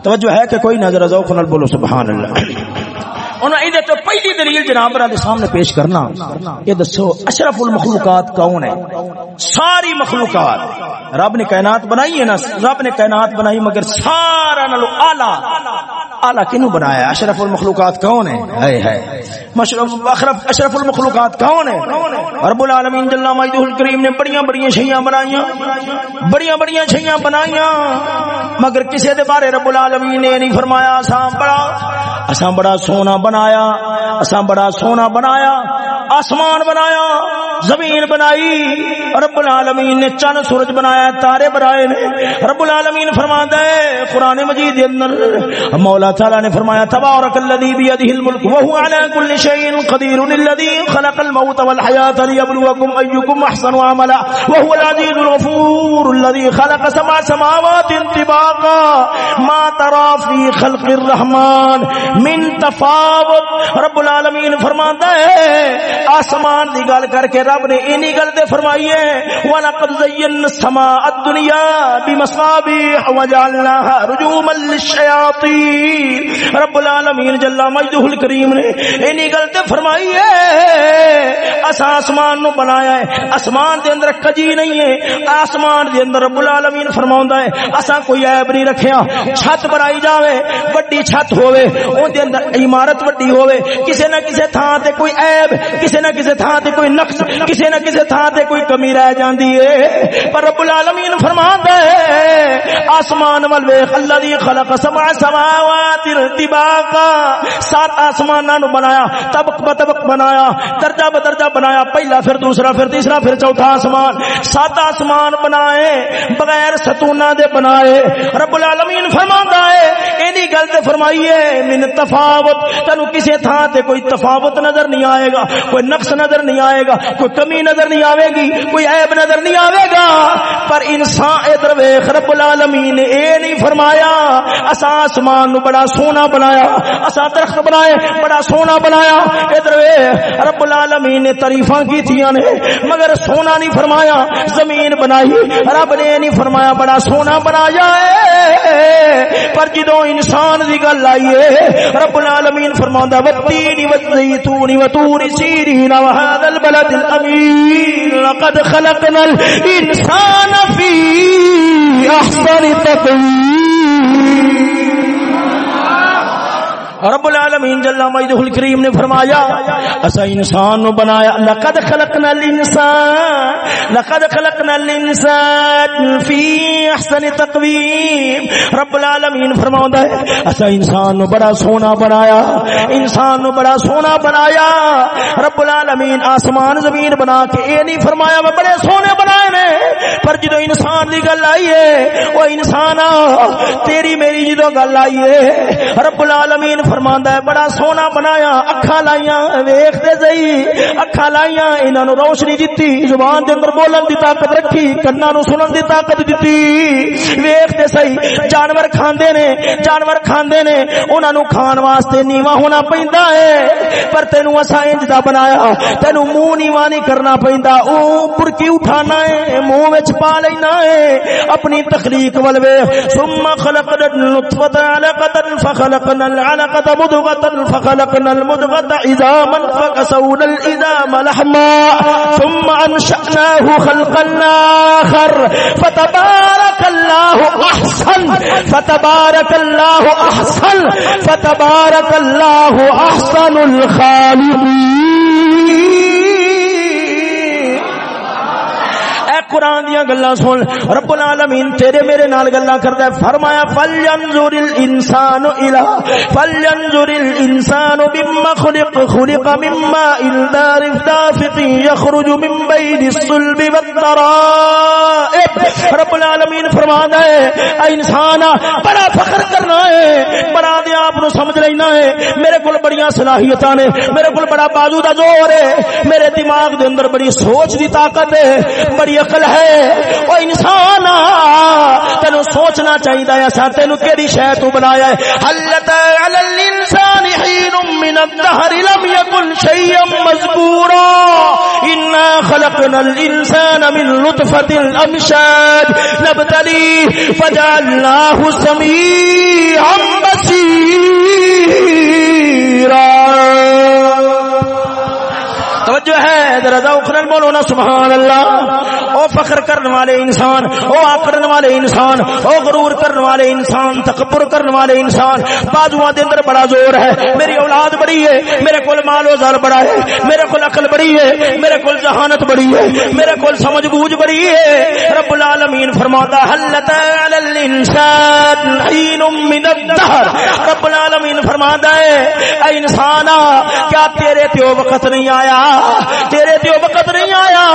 توجہ ہے کہ کوئی نظر ذوق نال بولو سبحان اللہ۔ تو پہلی دلیل جناب دے سامنے پیش کرنا، یہ دسو اشرف المخلوقات کون ہے ساری مخلوقات۔ رب نے کائنات بنائی ہے نا، رب نے کائنات بنائی مگر سارا نلو آلہ۔ آلہ کنو بنایا اشرف المخلوقات کون ہے ہے اشرف المخلوقات کون ہے رب العالمین جل مجدہ الکریم نے بڑیاں بڑیاں شیاں بنائیاں۔ بڑیاں بڑیاں شیاں بنائیاں۔ مگر کسی دے بارے رب العالمین نے نہیں فرمایا، اساں بڑا اساں بڑا سونا بنایا۔ اساں بڑا سونا بنایا۔ آسمان بنایا، زمین بنائی۔ رب العالمین نے چند سورج بنایا، تارے بنائے نے۔ رب العالمین فرماتا ہے، قرآن مجید اندر مولا تعالی نے فرمایا، تبارک الذی بیدہ الملک وهو على كل شيء قدير الذي خلق الموت والحياة ليبلوكم ايكم احسن عملا وهو العزيز الغفور الذي خلق سبع سماوات طباقا ما ترى في خلق الرحمن من تفاوت۔ رب العالمین فرماتا ہے، آسمان دی گل کر کے رب نے اینی گل دے فرمائی ہے، ولقد زینا السماء الدنيا بمصابيح وجعلناها رجوما للشياطين۔ رب العالمین جل مجدہ الکریم نے اینی گل تے فرمائی ہے۔ اسا آسمان نو بنایا ہے۔ آسمان دے اندر کجی نہیں ہے۔ آسمان دے اندر رب العالمین فرماوندا ہے اسا کوئی عیب نہیں رکھیا۔ چھت بنائی جاوے بڑی چھت ہوے اون دے اندر عمارت بڑی ہوے کسے نہ کسے تھان تے کوئی عیب کسی نہ کسی تھان تے کوئی نقص کسی نہ کسی تھان تے کوئی کمی رہ جاندی ہے۔ پر رب العالمین فرماندا ہے، آسمان ول ویکھ الذی خلق سبع سماوات۔ طباقا سات آسماناں نو بنایا، طبق بطبق بنایا، درجہ بدرجہ بنایا، پہلا پھر دوسرا پھر تیسرا پھر چوتھا آسمان، سات آسمان بنائے، بغیر ستونا دے بنائے، رب العالمین فرماندا ہے، اینی گل تے فرمائیے، من تفاوت تینو کسی تھان تے کوئی تفاوت نظر نہیں آئے گا، کوئی نقص نظر نہیں آئے گا، کوئی کمی نظر نہیں آئے گی، کوئی عیب نظر نہیں آئے گا، پر انسان ادھر ویخ رب العالمین اے نہیں فرمایا اسا آسمان نو بڑا سونا بنایا اسا درخت بنائے، بڑا سونا بنایا۔ ادھر رب العالمین نے تعریفاں کیتیاں نے، مگر سونا نہیں فرمایا، زمین بنائی، رب نے نہیں فرمایا بڑا سونا بنایا ہے پر جدو انسان دی گل آئی ہے رب العالمین فرماوندا وتین والزیتون وطور سیرین وهذا البلد الامین، لقد خلقنا الانسان فی احسن تقویم. رب العالمین جل مجدہ الکریم نے فرمایا، اسا انسان نو بنایا، لقد خلقنا الانسان، لقد خلقنا الانسان فی احسن تقویم۔ رب العالمین فرماوندا ہے، اسا انسان نو بڑا سونا بنایا، انسان نو بڑا سونا بنایا۔ رب العالمین آسمان زمین بنا کے اے نہیں فرمایا، میں بڑے سونے بنائے نے، پر جدو انسان دی گل آئی ہے او انسان تیری میری جدو گل آئی ہے۔ رب العالمین فرماندا ہے، بڑا سونا بنایا اکھا لائیاں ویکھ دے زئی اکھا لائیاں، انہاں نو روشنی دتی، زبان دے اندر بولن دی طاقت رکھی، کناں نو سنن دی طاقت دتی۔ ویکھ دے سہی جانور کھاندے نے، جانور کھاندے نے، انہاں نو کھان واسطے نیوا ہونا پیندا ہے۔ پر تینو اسا انج دا بنایا تینو منہ نیوا نہیں کرنا پیندا۔ او برکی اٹھانا ہے منہ وچ پا لینا ہے۔ اپنی تخلیق ول ویکھ ثم خلقنا النطفه علقه فخلقنا العلقه مدغة فخلقنا المدغة عظاما، فكسونا العظام لحما، ثم أنشأناه خلقا آخر. فتبارك الله أحسن، فتبارك الله أحسن، فتبارك الله أحسن الخالقين. قرآن دیا گلا سن۔ رب العالمین تیرے میرے نال گلا کرتا ہے۔ فرمایا فلینظر الانسان الہ فلینظر الانسان مما خلق۔ خلق مما الدار دافق يخرج من بين الصلب والضرائب رب العالمین فرماتا ہے، اے انسان بڑا فخر کرنا ہے۔ بڑا دے آپ نو سمجھ لینا ہے۔ میرے کول بڑیاں صلاحیتاں نے۔ میرے کول بڑا بازو دا زور ہے۔ میرے دماغ دے اندر بڑی سوچ دی طاقت ہے۔ بڑی عقل ہے؟ وہ انسان تینو سوچنا چاہیے ایسا تینو کہڑی شہ تو بنایا ہے؟ حلت علی الانسان حین من الدهر لم يكن شيئا مذكورا انا خلقنا الانسان من نطفه امشاج نبتليه فجعلناه سميعا بصيرا توجہ ہے، ذرا اخرن بولو نا، سبحان اللہ۔ او فخر کرنے والے انسان، او آکڑنے والے انسان، او غرور کرنے والے انسان، تکبر کرنے والے انسان۔ بازو دے اندر بڑا زور ہے۔ میری اولاد بڑی ہے، میرے کول مال و زال بڑا ہے، میرے کول عقل بڑی ہے، میرے کول ذہانت بڑی ہے، میرے کول سمجھ بوجھ بڑی ہے۔ رب العالمین فرماتا حلت علی الانسان حین من الدهر رب العالمین فرماتا ہے، اے انسانا، کیا تیرے پیو وقت نہیں آیا؟ تیرے دیو وقت نہیں آیا؟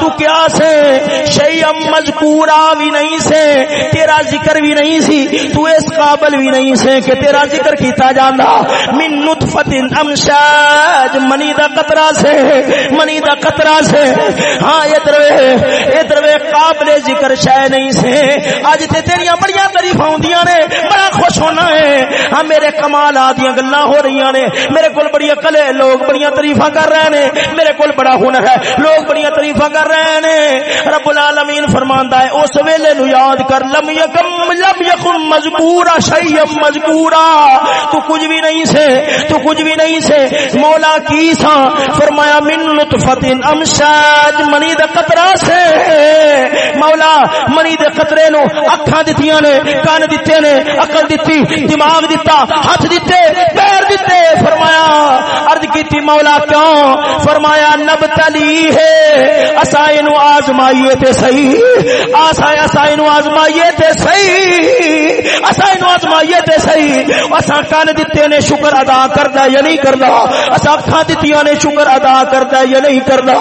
تو کیا سے شیم مذکورا بھی نہیں سے، تیرا ذکر بھی نہیں سی، تو اس قابل بھی نہیں سے کہ تیرا ذکر کیتا جانا من نطفت امشاج منی دا قطرہ سے منی دا قطرہ سے۔ ہاں یہ دروے یہ دروے قابل ذکر شے نہیں سے۔ آج تے تیریاں بڑیاں تعریف ہوندیاں نے، بڑا خوش ہونا ہے۔ ہاں میرے کمال آدیاں گلاں ہو رہی نے۔ میرے کول بڑی عقل ہے لوگ بڑیاں تعریفاں کر رہے نے۔ میرے کول بڑا ہنر ہے، لوگ بڑی تعریفاں کر رہے ہیں نے رب العالمین فرماندا ہے، اس ویلے نو یاد کر، لم یکم لم یکم مذکورا شیء مذکورا۔ تو کچھ بھی نہیں سے، تو کچھ بھی نہیں سے۔ مولا کی سا فرمایا، من لطفت امشاج منی دے قطرہ سے۔ مولا، منی دے قطرے نو اکھاں دتیاں نے، کان دتے نے، عقل دتی، دماغ دتا ہاتھ دتے، پیر دتے فرمایا، عرض کیتی، مولا کیوں؟ فرمایا، نب تلی ہے۔ اسائن آزمائیے تے صحیح۔ آسا اسائن آزمائیے تے صحیح۔ اسائن آزمائیے تے صحیح۔ اسا کان دتے نے شکر ادا کردا یا نہیں کردا؟ اسا اکھاں دتیاں نے شکر ادا کردا یا نہیں کردا؟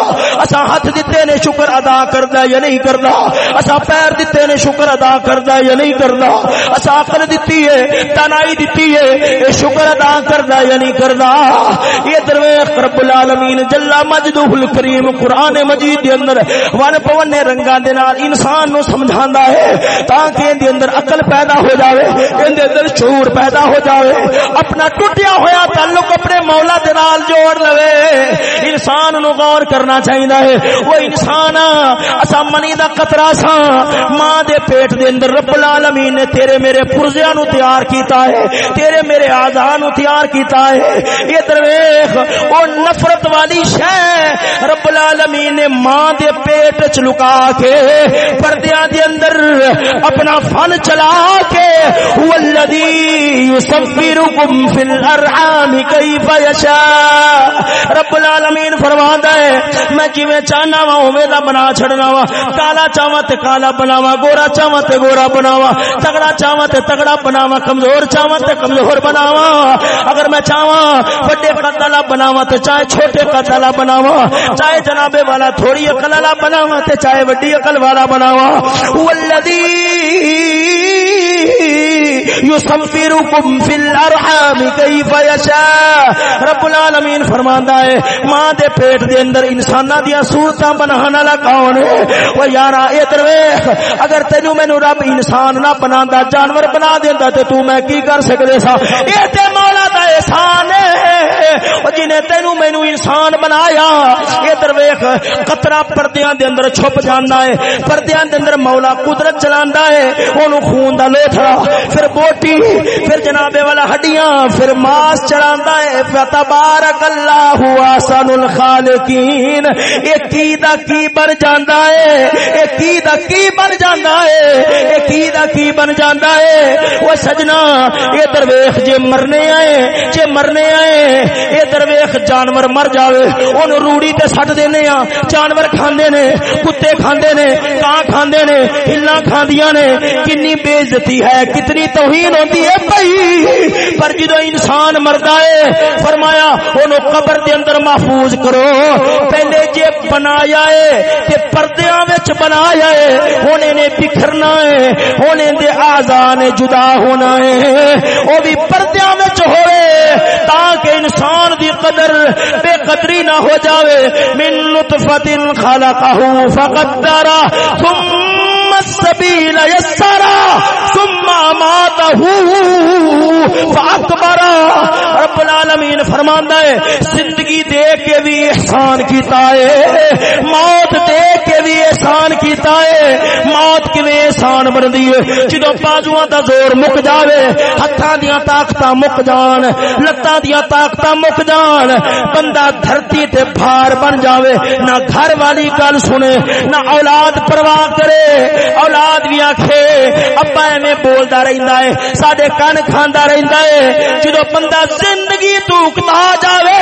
اسا ہاتھ دتے نے شکر ادا کردا یا نہیں کردا؟ اسا پیر دیتے نے شکر ادا کردا یا نہیں کردا؟ اسا عقل دتی ہے تنائی دتی ہے شکر ادا کر کردا یا نہیں کردا۔ یہ درویش رب العالمین جل مجدہ الکریم قران مجید دے اندر ون پون رنگاں دے نال انسان نو سمجھاندا ہے تاکہ دے اندر عقل پیدا ہو جاوے ان دے اندر شعور پیدا ہو جاوے۔ اپنا ٹوٹیا ہویا تعلق اپنے مولا دے نال جوڑ لوے۔ انسان نو غور کرنا چاہیے ہے۔ وہ انسان اسا منی دا قطرہ سا ماں دے پیٹ دے اندر رب العالمین نے تیرے میرے پرزیاں نو تیار کیتا ہے، تیرے میرے اعضاء نو تیار کیتا ہے۔ یہ درویش او نفرت والی شے رب العالمین نے ماں دے پیٹ چ لکا کے پردیاں دے اندر اپنا فن چلا کے هو الذی یصفرکم فی الارحام کیف یشاء رب العالمین فرماتا ہے، میں جویں چاہنا وا، اوویں دا بنا چھڑنا وا۔ کالا چاہواں تے کالا بناواں، گورا چاہواں تے گورا بناواں۔ تگڑا چاہواں تے تگڑا بناواں، کمزور چاہواں تے کمزور بناواں۔ اگر میں چاہواں بڑے قد والا بناواں تے چاہے چھوٹے قد والا بناواں، چاہے جناب والا تھوڑی عقل والا بناواں تے چاہے بڑی عقل والا بناواں۔ والذی یصفرکم فی الارحام کیف یشاء۔ رب العالمین فرماندا ہے، ماں دے پیٹ دے اندر انساناں دی صورتاں بنانے والا کون ہے؟ او یارا ادھر ویکھ اگر تینو مینوں رب انسان نہ بناندا، جانور بنا دیندا تے تو میں کی کر سکدے سا اے تے مولا دا احسان ہے۔ او جنے تینو مینوں انسان بنایا، ادھر ویکھ، قطرہ پردیاں دے اندر چھپ جاندا ہے، پردیاں دے اندر مولا قدرت چلاندا ہے، اونوں خون دا لوتھڑا۔ پھر بوٹی، پھر جناب والا ہڈیاں، پھر ماس چڑھاندا ہے۔ فتبارک اللہ احسن الخالقین۔ اے کی دا کی بن جاندا ہے؟ اے کی دا کی بن جاندا ہے؟ اے کی دا کی بن جاندا ہے؟ او سجنا اے درویش جے مرنے آئے جے مرنے آئے، اے درویش جانور مر جاوے اون روڑی تے سٹ دینے ہاں جانور کھاندے نے، کتے کھاندے نے، کاں کھاندے نے، ہلاں کھاندیاں نے کنی بے عزتی ہے، کتنی توہین ہوتی ہے بھائی۔ پر جدو انسان مردا ہے، فرمایا، اونوں قبر دے اندر محفوظ کرو۔ پہلے جے بنایا ہے، تے پردیاں وچ بنایا ہے ہونے نے بکھرنا ہے ہونے دے اعضاء نے جدا ہونا ہے۔ او بھی پردیاں وچ ہوئے تاکہ انسان دی قدر بے قدری نہ ہو جاوے۔ من لطفت خلقہ فقدرہ ثم السبیل یسرا ثم ماته فاکبر رب العالمین فرماندا ہے، زندگی دے کے بھی احسان کیتا ہے، موت دے کے بھی احسان کیتا ہے۔ موت کیویں احسان بندی ہے؟ جدوں بازواں دا زور مک جاوے، ہتھاں دیاں طاقتاں مک جان، لتاں دیاں طاقتاں مک جان، بندہ دھرتی تے بھار بن جاوے۔ نہ گھر والی گل سنے، نہ اولاد پرواہ کرے۔ اولاد بھی آکھے، ابا ایویں بولدا رہندا ہے، ساڈے کن کھاندا رہندا ہے، جدوں بندہ زندگی توکتا جاوے،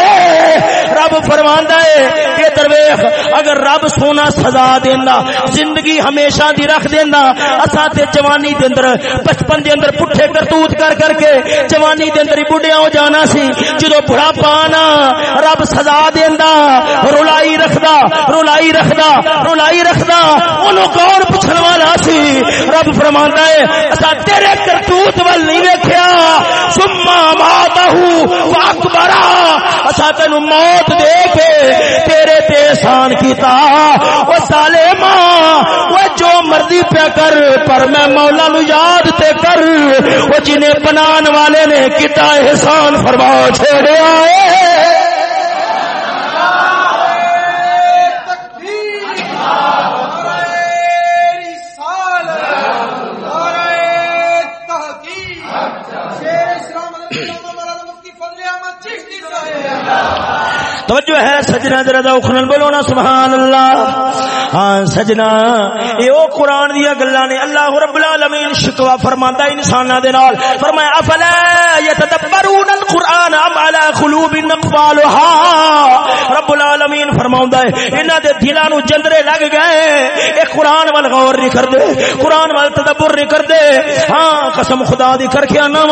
رب فرماندا ہے کہ درویش، اگر رب سونا سزا دیندا، زندگی ہمیشہ دی رکھ دیندا، اساں تے جوانی دے اندر، بچپن دے اندر پٹھے کرتوت کر کر کے جوانی دے اندر بڈھیا ہو جانا سی، جدوں بڑھاپا آنا، رب سزا دیندا، رلائی رکھدا رلائی رکھدا رلائی رکھدا اونوں کون پوچھن والا سی۔ رب فرماندا ہے، اساں تیرے کرتوت ول نہیں ویکھیا۔ سما ماتہو اکبرا اساں تینو موت دے کے تیرے تے احسان کیتا۔ او ظالما او جو مرضی پہ کر، پر میں مولا نو یاد تے کر۔ او جنہیں بنان والے نے کتا احسان فرما چھوڑیا ہے توجہ ہے سجنا ذرا اخرن بولو نا، سبحان اللہ۔ ہاں سجنا اے او قران دی گلاں نے اللہ رب العالمین شکوا فرماندا انساناں دے نال۔ فرمایا، افلا یتدبرون القران ام على قلوب نقفالها رب العالمین فرماوندا ہے، انہاں دے دلاں نو جندرے لگ گئے۔ اے قران ول غور نہیں کردے قران ول تدبر نہیں کردے۔ ہاں قسم خدا دی کر کے انا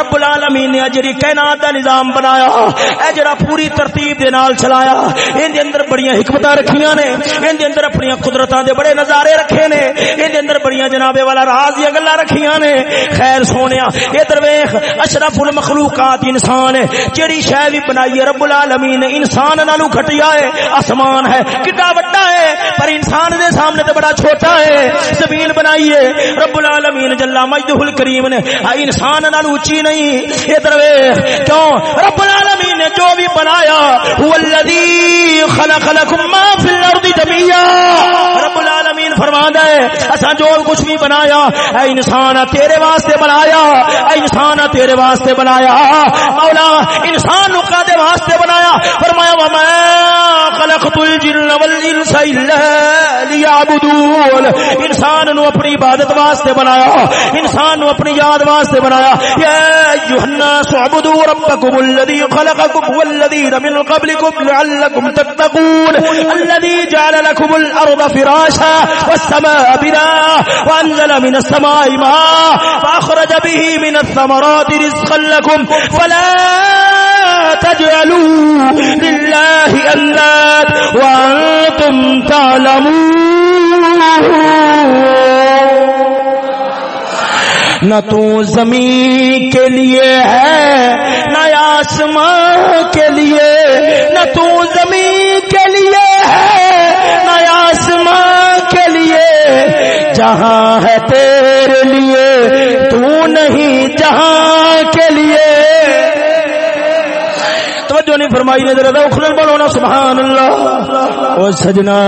رب العالمین نے اجری کائنات دا نظام بنایا، اے پوری ترتیب دے نال چلایا۔ ان دے اندر بڑی حکمت رکھیاں نے۔ ان دے اندر اپنی قدرتاں دے بڑے نظارے رکھے نے۔ ان دے اندر بڑیاں جنابے والا راز یہ گلا رکھیاں نے۔ خیر سونیا، ادھر ویکھ، اشرف المخلوقات انسان ہے۔ جڑی شے بھی بنائی ہے رب العالمین نے، انسان نالو کھٹیا ہے۔ آسمان ہے کڈا بڑا ہے، پر انسان دے سامنے تے بڑا چھوٹا ہے۔ زمین بنائی ہے، رب العالمین جل مجدہ الکریم نے۔ انسان نالو اونچی نہیں۔ ادھر ویکھ، کیوں؟ رب العالمین نے جو بھی بنایا هو الذی خلق لكم ما فی الارض جميعا رب العالمین فرماندا ہے، اساں جو کچھ بھی بنایا، اے انسان تیرے واسطے بنایا، اے انسان تیرے واسطے بنایا۔ مولا، انسان نو کدے واسطے بنایا؟ فرمایا، وما خلقت الجن والانس الا ليعبدون۔ انسان نو اپنی عبادت واسطے بنایا، انسان نو اپنی یاد واسطے بنایا۔ یا ایھا الناس اعبدوا ربکم الذی خلقکم والذین من قبلکم لعلکم تتقون۔ الذی جعل لكم الارض فراشا۔ والسماء بناء وانزل من السماء ماء فاخرج به من الثمرات رزقا لكم فلا تجعلوا لله انداد وانتم تعلمون نہ تو زمین کے لیے ہے، نہ آسمان کے لیے، نہ تو زمین جہاں ہے تیرے لیے، تو نہیں جہاں کے لیے۔ توجہ نہیں فرمائی نے ذرا اخرن بولو نا، سبحان اللہ۔ او سجنا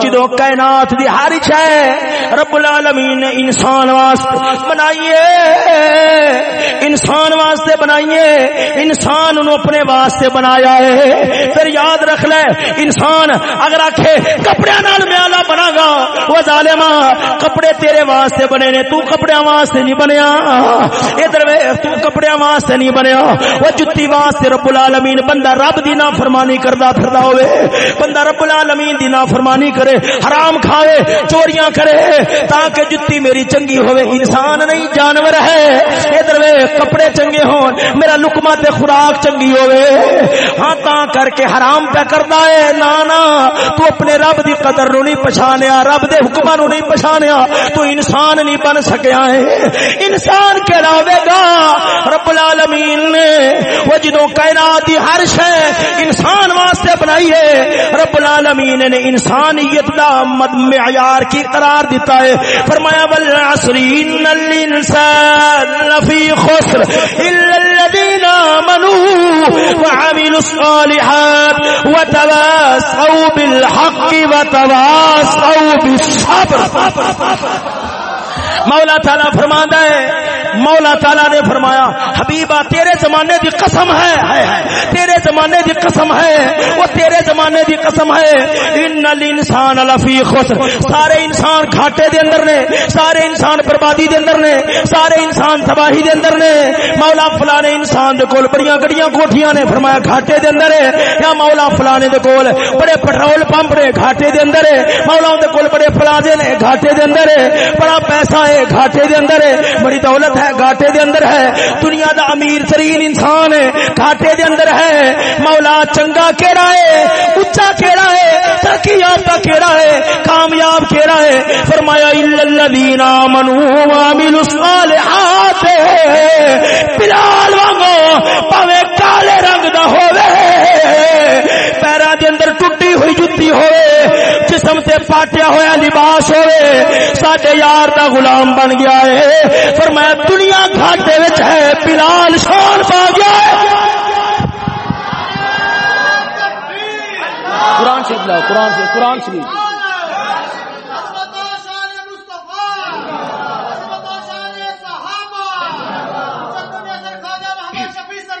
جدو کائنات دی ہر شے رب العالمین نے انسان واسطے بنائی ہے انسان واسطے بنائی ہے انسان انہوں اپنے واسطے بنایا ہے۔ پھر یاد رکھ لے، انسان اگر آکھے کپڑے نال میں آلہ بنا گا، وہ ظالما کپڑے تیرے واسطے بنے نے، تو کپڑے واسطے نہیں بنیا۔ ادھر تو کپڑے واسطے نہیں بنیا۔ وہ جتی واسطے رب العالمین، بندہ رب دی نافرمانی کردا پھردا ہوئے بندہ رب العالمین دی نافرمانی کرے، حرام کھائے، چوریاں کرے۔ تاکہ جتی میری چنگی ہوئے، انسان نہیں، جانور ہے۔ ادھر وے، کپڑے چنگے ہون، میرا لقمہ تے خوراک چنگی ہوئے۔ ہاں تا کر کے حرام پہ کردا ہے۔ نا نا تو اپنے رب دی قدر نو نہیں پہچانیا رب دے حکماں نو نہیں پہچانیا تو انسان نہیں بن سکیا ہے۔ انسان کہڑا ہوے گا، رب العالمین نے۔ وہ جدوں کائنات دی ہر شے انسان واسطے بنائی ہے۔ رب العالمین نے انسانیت دا مد معیار کی قرار دی دیتا ہے۔ فرمایا والعصر ان الانسان لفی خسر الا الذين امنوا وعملوا الصالحات وتواصوا بالحق وتواصوا بالصبر۔ مولا تعالی فرماندا ہے، مولا تعالی نے فرمایا حبیبا تیرے زمانے دی قسم ہے ہے تیرے زمانے دی قسم ہے، وہ تیرے زمانے دی قسم ہے۔ ان الانسان لفی خسر۔ سارے انسان گھاٹے دے اندر نے، سارے انسان بربادی دے اندر نے، سارے انسان تباہی دے اندر نے۔ مولا فلانے انسان دے کول بڑیاں گڈیاں کوٹھیاں نے فرمایا، گھاٹے دے اندر ہے۔ یا مولا فلانے دے کول بڑے پٹرول پمپ نے گھاٹے دے اندر ہے۔ مولا دے کول بڑے پلازے نے گھاٹے دے اندر ہے۔ بڑا پیسہ ہے ہے، گھاٹے دے اندر ہے، بڑی دولت ہے، گھاٹے دے اندر ہے، دنیا دا امیر ترین انسان ہے، گھاٹے دے اندر ہے، مولا چنگا کیڑا ہے اچا کیڑا ہے، ترقی یافتہ کیڑا ہے، کامیاب کیڑا ہے، فرمایا الا الذين امنوا وعملوا الصالحات بلال وانگو پاوے کالے رنگ دا ہوے اندر ٹوٹی ہوئی جُتی ہوئے جسم تے پاٹیا ہویا لباس ہوئے ساڈے یار دا غلام بن گیا ہے۔ فرمایا دنیا گھاٹے وچ ہے بلال شان پا گیا ہے۔ قرآن شریف لاؤ قرآن شریف قرآن شریف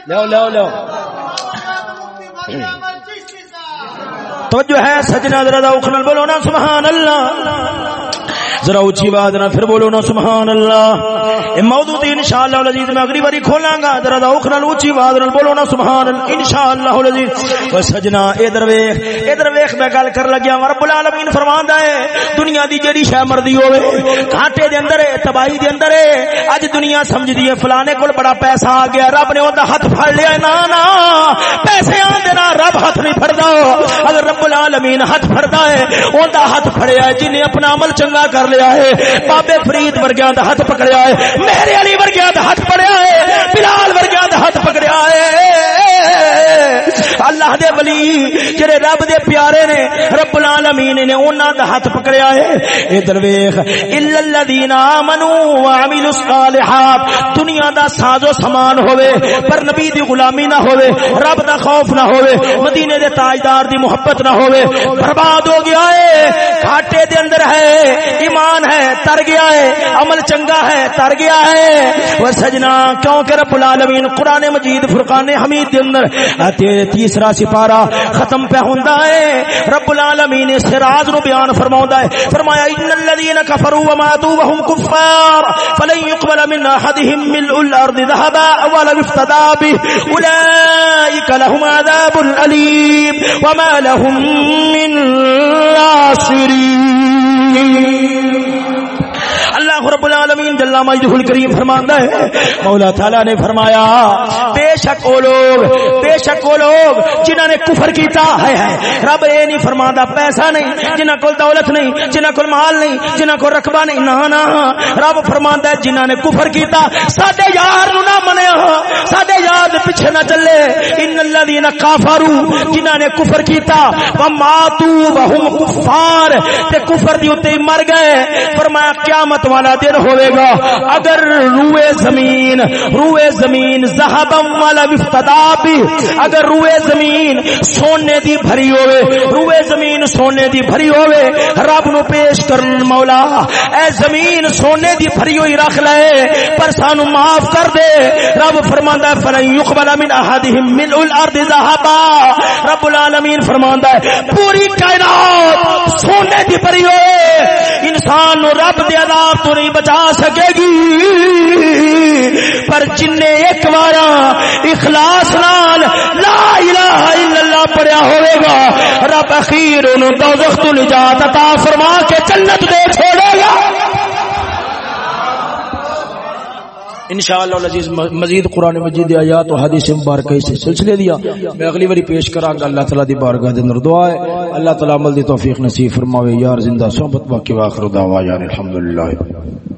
لو لو لو۔ توجہ ہے سجنا ذرا اخنل بولو نا سبحان اللہ۔ ذرا اونچی بات نہ پھر بولو نا سبحان اللہ اے موضوع تے انشاءاللہ العزیز میں اگلی باری کھولاں گا۔ ذرا اوکھ نال اونچی بات نال بولو نا سبحان اللہ انشاءاللہ العزیز او سجنا، ادھر ویکھ ادھر ویکھ، میں گل کر لگیا رب العالمین فرماندا ہے، دنیا دی جڑی شے مردی ہوے گھاٹے دے اندر ہے، تباہی دے اندر ہے۔ اج دنیا سمجھدی ہے، فلانے کول بڑا پیسہ آ گیا، رب نے اوندا ہاتھ پھڑ لیا نا نا۔ پیسے آندے نا رب ہاتھ نہیں پھڑدا۔ اگر رب العالمین ہاتھ پھڑدا ہے، اوندا ہاتھ پھڑیا ہے جن نے اپنا عمل چنگا کر پکڑیا ہے۔ بابے فرید ورگیاں دا ہاتھ پکڑیا ہے۔ میرے علی ورگیاں دا ہاتھ پکڑیا ہے۔ بلال ورگیاں دا ہاتھ پکڑیا ہے۔ اللہ دے ولی جڑے رب دے پیارے نے رب العالمین نے انہاں دا ہاتھ پکڑیا ہے۔ اے درویش الا الذين امنوا وعملوا الصالحات، دنیا دا ساز و سامان ہوے پر نبی دی غلامی نہ ہوے رب دا خوف نہ ہوے مدینے دے تاجدار دی محبت نہ ہوے برباد ہو گیا ہے۔ گھاٹے دے اندر ہے۔ ایمان ایمان ہے، تر گیا ہے، عمل چنگا ہے، تر گیا ہے۔ وہ سجنا، کیوں کہ رب العالمین قرآن مجید، فرقان حمید دے اندر تیسرا سپارہ ختم پہ ہوندا ہے۔ رب العالمین اس راز نو بیان فرماوندا ہے۔ فرمایا، ان الذين كفروا وماتوا وهم كفار فلن يقبل من احدهم ملء الارض ذهبا ولا افتدى به اولئك لهم عذاب اليم وما لهم من ناصرين من اللہ رب العالمین جل مجدہ الکریم فرماندا ہے۔ مولا تعالی نے فرمایا، بے شک وہ لوگ، بے شک وہ لوگ جنہاں نے کفر کیتا ہے، رب اے نہیں فرماندا پیسہ نہیں، جنہاں کول دولت نہیں، جنہاں کول مال نہیں، جنہاں کول رقبہ نہیں، نہ نہ، رب فرماندا ہے جنہاں نے کفر کیتا، ساڈے یار نو نہ منیا، ساڈے یار دے پیچھے نہ چلے۔ ان الذين كفروا جنہاں نے کفر کیتا و وماتوا وهم کفار، تے کفر دی اوتے مر گئے۔ فرمایا، قیامت والا والا دن ہوئے گا۔ اگر روئے زمین روئے زمین زہبم والا مفتدا بھی، اگر روئے زمین سونے دی بھری ہوئے، روئے زمین سونے دی بھری ہوئے، رب نو پیش کرن مولا، اے زمین سونے دی بھری ہوئی رکھ لے، پر سانو معاف کر دے۔ رب فرماندا ہے، فلن يقبل من احدهم ملء الارض ذهبا رب العالمین فرماندا ہے، پوری کائنات سونے دی بھری ہوئے۔ انسان نو رب دے عذاب تو تو نہیں بچا سکے گی۔ پر جن نے ایک بار اخلاص نال لا الہ الا اللہ پڑھیا ہوئے گا، رب اخیر انہوں دوزخ تو نجات عطا فرما کے جنت دے چھوڑے گا۔ انشاءاللہ العزیز مزید قرآن مجید آیات و حدیث مبارکہ سے سلسلے دیا۔ میں اگلی باری پیش کراں گا۔ اللہ تعالی دی بارگاہ دے اندر دعا ہے۔ اللہ تعالی عمل دی توفیق نصیب فرماوے۔ یار زندہ صحبت، باقی واخر دعوا یار الحمدللہ۔